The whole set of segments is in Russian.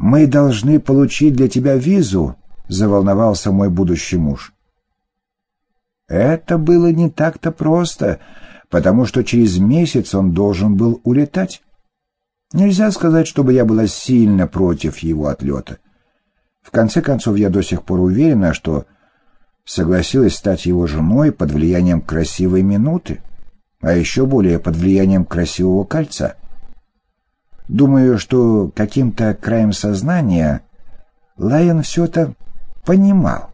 «Мы должны получить для тебя визу», — заволновался мой будущий муж. Это было не так-то просто, потому что через месяц он должен был улетать. Нельзя сказать, чтобы я была сильно против его отлета. В конце концов, я до сих пор уверена, что согласилась стать его женой под влиянием красивой минуты, а еще более под влиянием красивого кольца. Думаю, что каким-то краем сознания Лайон все это понимал.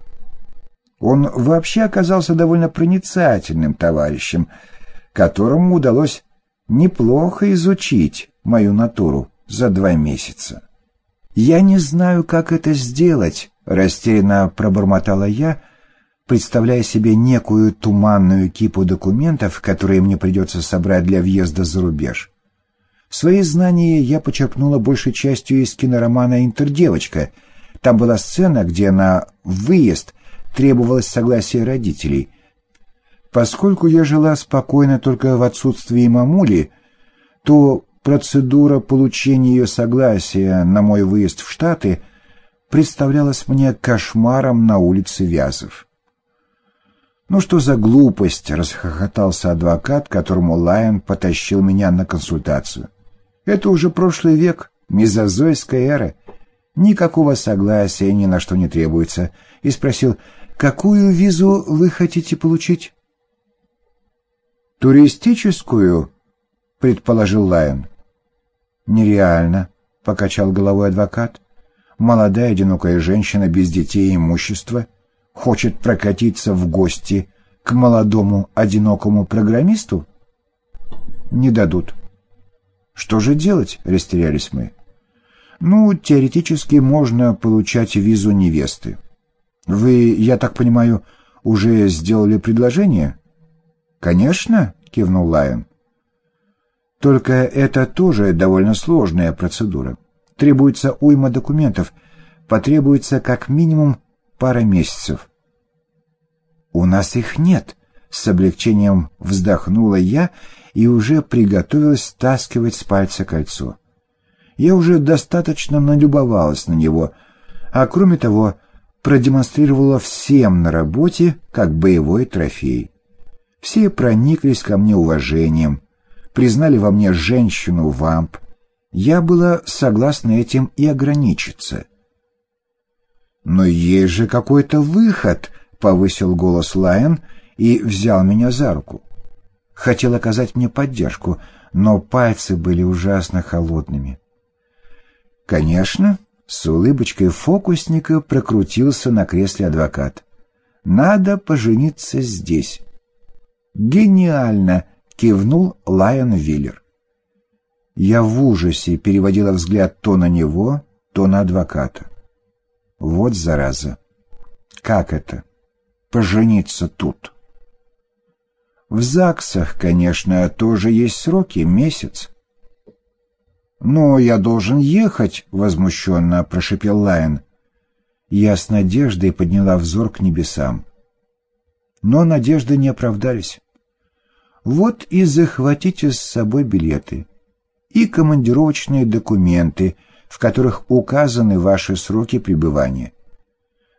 Он вообще оказался довольно проницательным товарищем, которому удалось неплохо изучить мою натуру за два месяца. «Я не знаю, как это сделать», — растерянно пробормотала я, представляя себе некую туманную кипу документов, которые мне придется собрать для въезда за рубеж. Свои знания я почерпнула большей частью из киноромана «Интердевочка». Там была сцена, где на выезд требовалось согласие родителей. Поскольку я жила спокойно только в отсутствии мамули, то процедура получения ее согласия на мой выезд в Штаты представлялась мне кошмаром на улице Вязов. «Ну что за глупость?» — расхохотался адвокат, которому Лайон потащил меня на консультацию. Это уже прошлый век, мезозойская эра. Никакого согласия ни на что не требуется. И спросил, какую визу вы хотите получить? Туристическую, предположил Лайон. Нереально, покачал головой адвокат. Молодая одинокая женщина без детей и имущества хочет прокатиться в гости к молодому одинокому программисту? Не дадут. Что же делать, растерялись мы. Ну, теоретически можно получать визу невесты. Вы, я так понимаю, уже сделали предложение? Конечно, кивнул Лайон. Только это тоже довольно сложная процедура. Требуется уйма документов, потребуется как минимум пара месяцев. У нас их нет, с облегчением вздохнула я и уже приготовилась стаскивать с пальца кольцо. Я уже достаточно налюбовалась на него, а кроме того продемонстрировала всем на работе как боевой трофей. Все прониклись ко мне уважением, признали во мне женщину-вамп. Я была согласна этим и ограничиться. «Но есть же какой-то выход», — повысил голос Лайон и взял меня за руку хотел оказать мне поддержку, но пальцы были ужасно холодными. Конечно, с улыбочкой фокусника прокрутился на кресле адвокат. «Надо пожениться здесь». «Гениально!» — кивнул Лайон Виллер. Я в ужасе переводила взгляд то на него, то на адвоката. Вот зараза. Как это? Пожениться тут? В ЗАГСах, конечно, тоже есть сроки, месяц. «Но я должен ехать», — возмущенно прошепел Лайн. Я с надеждой подняла взор к небесам. Но надежды не оправдались. Вот и захватите с собой билеты и командировочные документы, в которых указаны ваши сроки пребывания.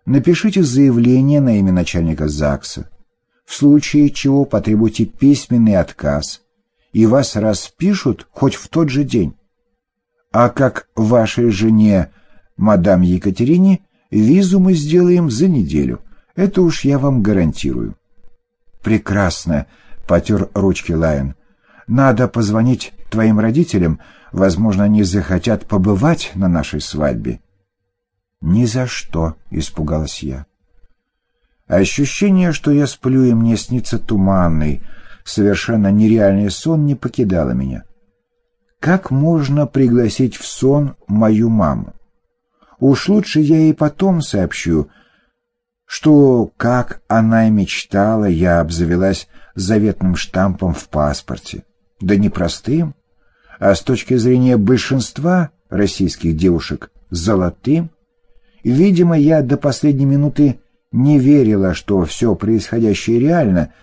Напишите заявление на имя начальника ЗАГСа в случае чего потребуйте письменный отказ, и вас распишут хоть в тот же день. А как вашей жене, мадам Екатерине, визу мы сделаем за неделю. Это уж я вам гарантирую. Прекрасно, потер ручки Лайон. Надо позвонить твоим родителям, возможно, они захотят побывать на нашей свадьбе. Ни за что, испугалась я. Ощущение, что я сплю и мне снится туманный, совершенно нереальный сон, не покидало меня. Как можно пригласить в сон мою маму? Уж лучше я ей потом сообщу, что, как она и мечтала, я обзавелась заветным штампом в паспорте. Да не простым, а с точки зрения большинства российских девушек золотым. Видимо, я до последней минуты не верила, что все происходящее реально.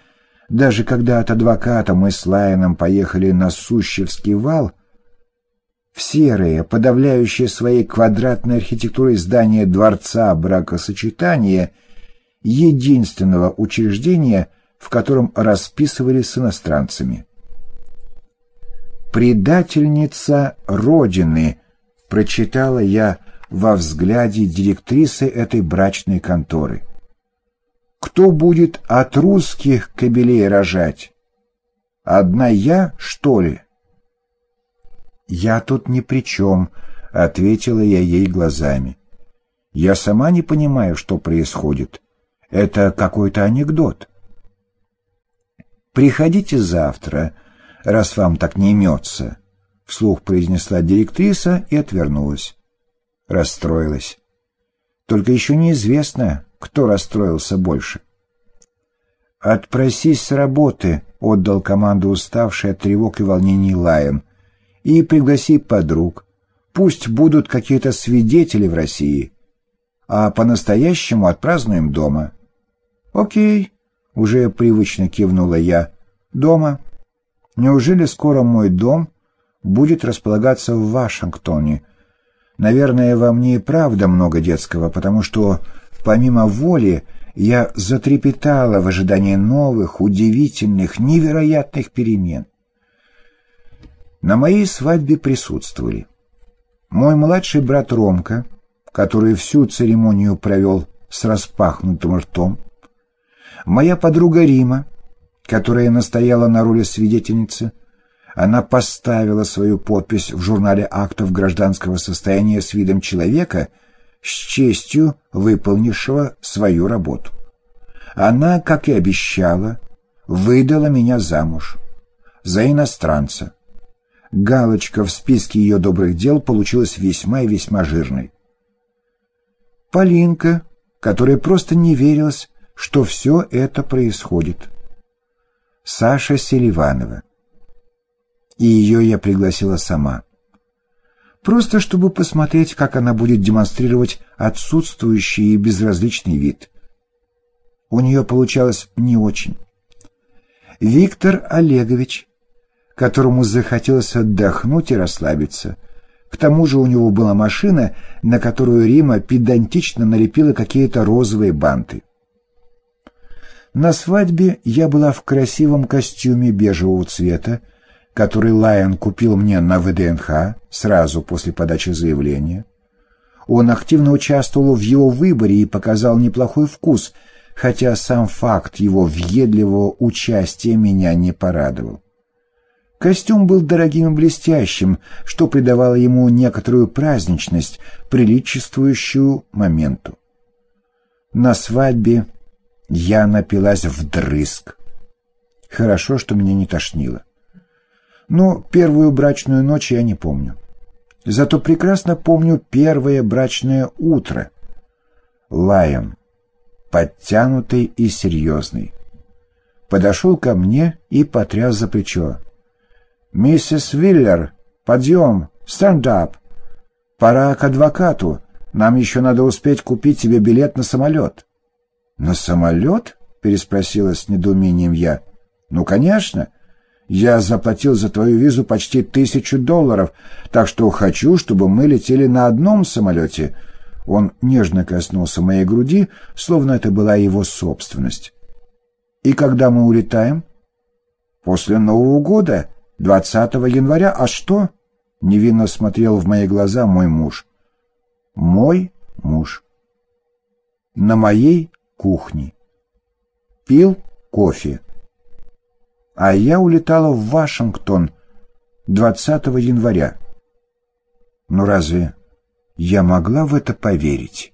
Даже когда от адвоката мы с Лайоном поехали на Сущевский вал, в серое, подавляющее своей квадратной архитектурой здание дворца бракосочетания, единственного учреждения, в котором расписывались с иностранцами. «Предательница Родины», — прочитала я во взгляде директрисы этой брачной конторы. «Кто будет от русских кобелей рожать? Одна я, что ли?» «Я тут ни при чем», — ответила я ей глазами. «Я сама не понимаю, что происходит. Это какой-то анекдот». «Приходите завтра», раз вам так не имется», — вслух произнесла директриса и отвернулась. Расстроилась. Только еще неизвестно, кто расстроился больше. «Отпросись с работы», — отдал команду уставший от тревог и волнений Лайон, «и пригласи подруг. Пусть будут какие-то свидетели в России, а по-настоящему отпразднуем дома». «Окей», — уже привычно кивнула я, — «дома». Неужели скоро мой дом будет располагаться в Вашингтоне? Наверное, во мне и правда много детского, потому что, помимо воли, я затрепетала в ожидании новых, удивительных, невероятных перемен. На моей свадьбе присутствовали мой младший брат Ромка, который всю церемонию провел с распахнутым ртом, моя подруга Рима, которая настояла на роли свидетельницы, она поставила свою подпись в журнале актов гражданского состояния с видом человека, с честью выполнившего свою работу. Она, как и обещала, выдала меня замуж за иностранца. Галочка в списке ее добрых дел получилась весьма и весьма жирной. Полинка, которая просто не верилась, что все это происходит. Саша Селиванова. И ее я пригласила сама. Просто чтобы посмотреть, как она будет демонстрировать отсутствующий и безразличный вид. У нее получалось не очень. Виктор Олегович, которому захотелось отдохнуть и расслабиться. К тому же у него была машина, на которую Рима педантично налепила какие-то розовые банты. На свадьбе я была в красивом костюме бежевого цвета, который Лайон купил мне на ВДНХ сразу после подачи заявления. Он активно участвовал в его выборе и показал неплохой вкус, хотя сам факт его въедливого участия меня не порадовал. Костюм был дорогим и блестящим, что придавало ему некоторую праздничность, приличествующую моменту. На свадьбе я напилась вдрызг. Хорошо, что меня не тошнило. Но первую брачную ночь я не помню. Зато прекрасно помню первое брачное утро. Лайон, подтянутый и серьезный, подошел ко мне и потряс за плечо. «Миссис Виллер, подъем, стендап! Пора к адвокату, нам еще надо успеть купить тебе билет на самолет». «На самолет?» — переспросила с недоумением я. «Ну, конечно. Я заплатил за твою визу почти тысячу долларов, так что хочу, чтобы мы летели на одном самолете». Он нежно коснулся моей груди, словно это была его собственность. «И когда мы улетаем?» «После Нового года, 20 января. А что?» Невинно смотрел в мои глаза мой муж. «Мой муж». На моей кухни. Пил кофе. А я улетала в Вашингтон 20 января. Но разве я могла в это поверить?